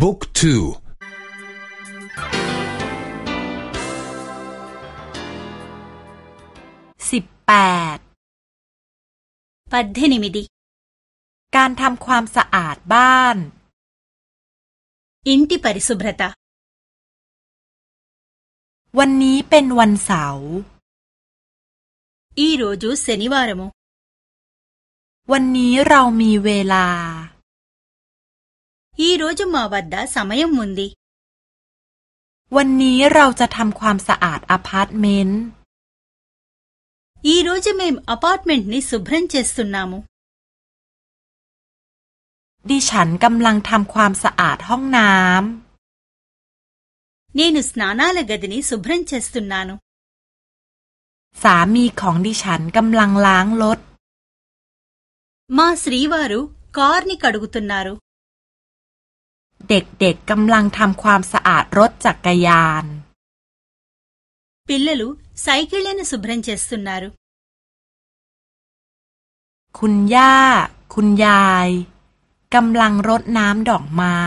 บุ๊กทู สิบแปดปัดเทนิมิดีการทำความสะอาดบ้าน อินติปริสุบรตาวันนี้เป็นวันเสาร์ อีโรจูเซนิวารโม วันนี้เรามีเวลาอีโรจะมา మ ัดดาสมัยมุนดีวันนี้เราจะทำความสะอาดอพาร์ตเมนต์อีโรจเมมอพาร์ตเมนต์นี้สุบรันเจสุนามุดิฉันกำลังทำความสะอาดห้องน้ำนี่นุสนานาเลกดนีสุบรันเจสุนานุสามีของดิฉันกำลังล้างรถมาสรีวารุคอร์นิกัดกุตุนารุเด็กๆกำลังทำความสะอาดรถจักรยานปิลเลลูไซเคิลเลนสุบรันเจสุนนารุคุณย่าคุณยาย กำลังรดน้ำ ดอกไม้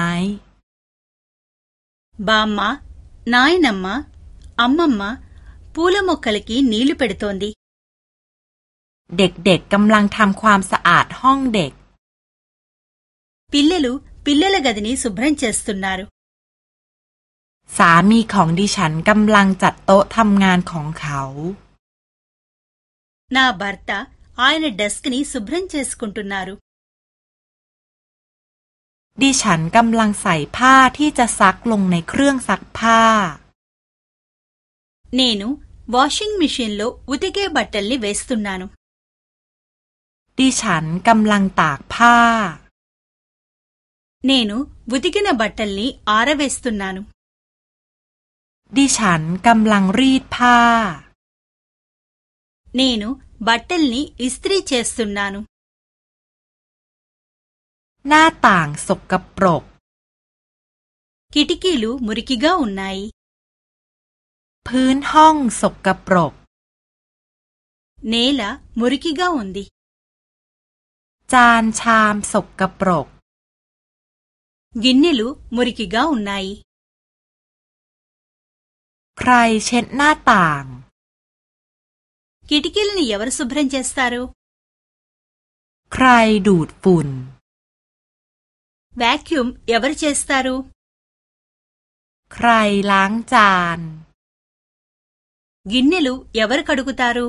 บามมานายนัมมาอัมมัมมาปูลโมกคลกีนีลุเปิดตันดีเด็กๆกำลังทำความสะอาดห้องเด็กปิลลูปิลเลลกัดนี้สุบรันเชสตุนนารุ สามีของดิฉันกำลังจัดโต๊ะทำงานของเขานาบาร์ตาอายนเดสก์นี้สุบรันเชสกุนตุนนารุ ดิฉันกำลังใส่ผ้าที่จะซักลงในเครื่องซักผ้าเนนูวอชิงมิชชินโลอุติเกบัตเตลลีเวสตุนนานุดิฉันกำลังตากผ้า నేను ఉతికిన బ ట ్ ట ల ్ีి ఆ ర వ ే స ్ త ు న น న ా న ుดิฉันกำลังรีดผ้าเนนูบัตเตลนี้อิสตรีเชสตุนนานุหน้าต่างสกปรกคิติกิลูมุริกิกาอุนไนพื้นห้องสกปรกเนล่ามุริกิกาอุนดิจานชามสกปรก గిన్నెలు మురికిగా ఉన్నాయి ใครเช็ดหน้าต่าง కిటికీలని ఎవరు శుభ్రం చేస్తారు ใคร ดูดฝุ่น వ్యాక్యూమ్ ఎవరు చేస్తారు ใคร ล้าง จาน గిన్నెలు ఎవరు కడుగుతారు